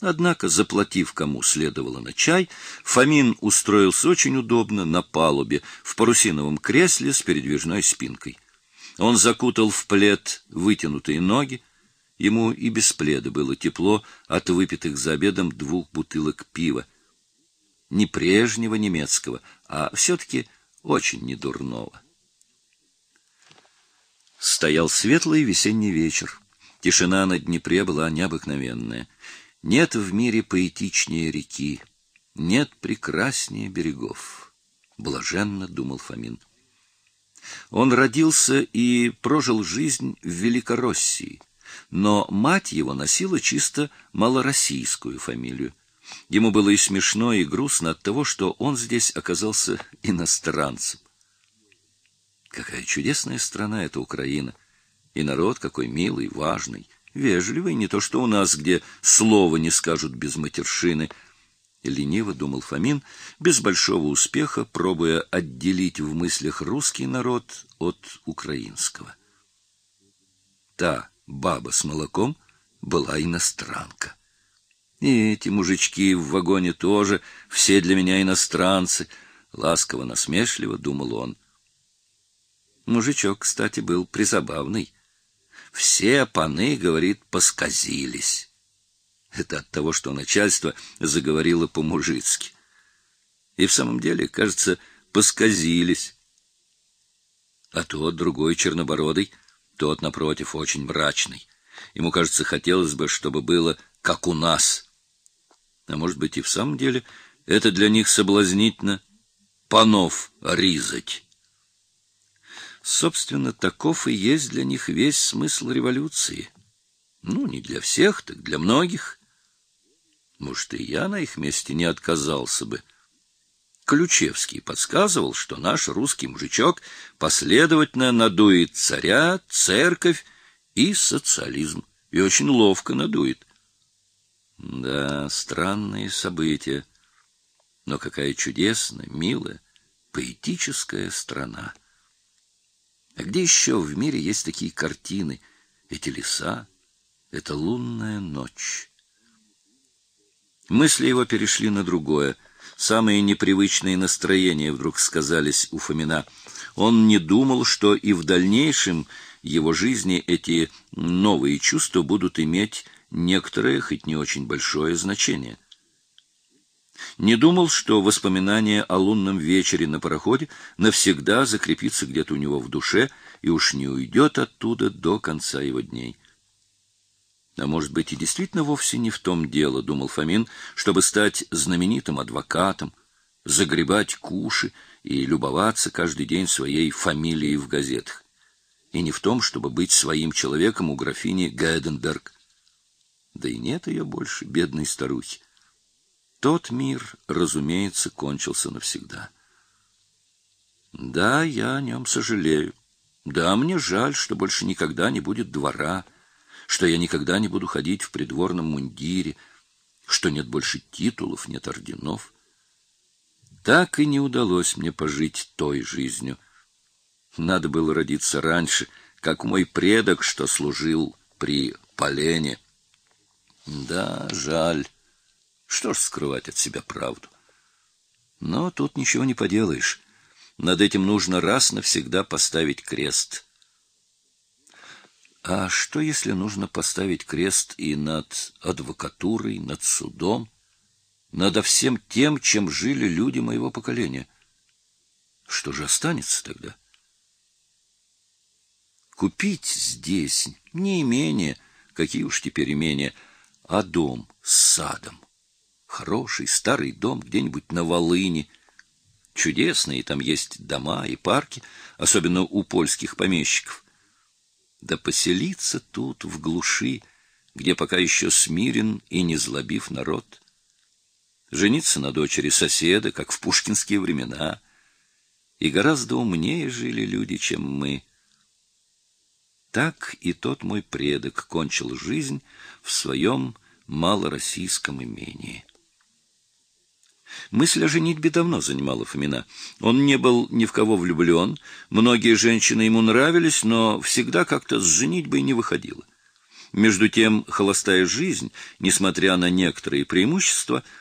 Однако, заплатив кому следовало на чай, Фомин устроился очень удобно на палубе, в парусиновом кресле с передвижной спинкой. Он закутал в плед вытянутые ноги. Ему и без пледа было тепло от выпитых за обедом двух бутылок пива. Не прежнего немецкого, а все-таки очень недурного. Стоял светлый весенний вечер. Тишина на Днепре была необыкновенная. Нет в мире поэтичнее реки, нет прекраснее берегов. Блаженно думал Фомин. Он родился и прожил жизнь в Великороссии, но мать его носила чисто малороссийскую фамилию. Ему было и смешно, и грустно от того, что он здесь оказался иностранцем. Какая чудесная страна эта Украина! И народ какой милый, важный, вежливый, не то что у нас, где слова не скажут без матершины. Лениво думал Фомин, без большого успеха, пробуя отделить в мыслях русский народ от украинского. Та баба с молоком была иностранка. И эти мужички в вагоне тоже, все для меня иностранцы, ласково-насмешливо думал он. Мужичок, кстати, был призабавный. Все паны, говорит, посказились. Это от того, что начальство заговорило по-мужицки. И в самом деле, кажется, посказились. А тот другой чернобородый, тот напротив очень мрачный. Ему, кажется, хотелось бы, чтобы было как у нас. А может быть, и в самом деле это для них соблазнительно панов ризать. Собственно, таков и есть для них весь смысл революции. Ну, не для всех, так для многих. Может, и я на их месте не отказался бы. Ключевский подсказывал, что наш русский мужичок последовательно надует царя, церковь и социализм, и очень ловко надует. Да, странные события. Но какая чудесная, милая, поэтическая страна. А где еще в мире есть такие картины, эти леса, эта лунная ночь? Мысли его перешли на другое. Самые непривычные настроения вдруг сказались у Фомина. Он не думал, что и в дальнейшем его жизни эти новые чувства будут иметь некоторое, хоть не очень большое значение. Не думал, что воспоминание о лунном вечере на пароходе навсегда закрепится где-то у него в душе и уж не уйдет оттуда до конца его дней. А может быть, и действительно вовсе не в том дело, думал Фомин, чтобы стать знаменитым адвокатом, загребать куши и любоваться каждый день своей фамилией в газетах. И не в том, чтобы быть своим человеком у графини Гайденберг. Да и нет ее больше, бедной старухи. Тот мир, разумеется, кончился навсегда. Да, я о нем сожалею. Да, мне жаль, что больше никогда не будет двора, что я никогда не буду ходить в придворном мундире, что нет больше титулов, нет орденов. Так и не удалось мне пожить той жизнью. Надо было родиться раньше, как мой предок, что служил при Полене. Да, жаль. Что ж скрывать от себя правду? Но тут ничего не поделаешь. Над этим нужно раз навсегда поставить крест. А что, если нужно поставить крест и над адвокатурой, над судом, над всем тем, чем жили люди моего поколения? Что же останется тогда? Купить здесь не имение, какие уж теперь имения, а дом с садом. Хороший старый дом где-нибудь на Волыне. Чудесные там есть дома и парки, особенно у польских помещиков. Да поселиться тут, в глуши, где пока еще смирен и не злобив народ. Жениться на дочери соседа, как в пушкинские времена. И гораздо умнее жили люди, чем мы. Так и тот мой предок кончил жизнь в своем малороссийском имении. Мысль о женитьбе давно занимала Фомина. Он не был ни в кого влюблен, многие женщины ему нравились, но всегда как-то с женитьбой не выходило. Между тем, холостая жизнь, несмотря на некоторые преимущества,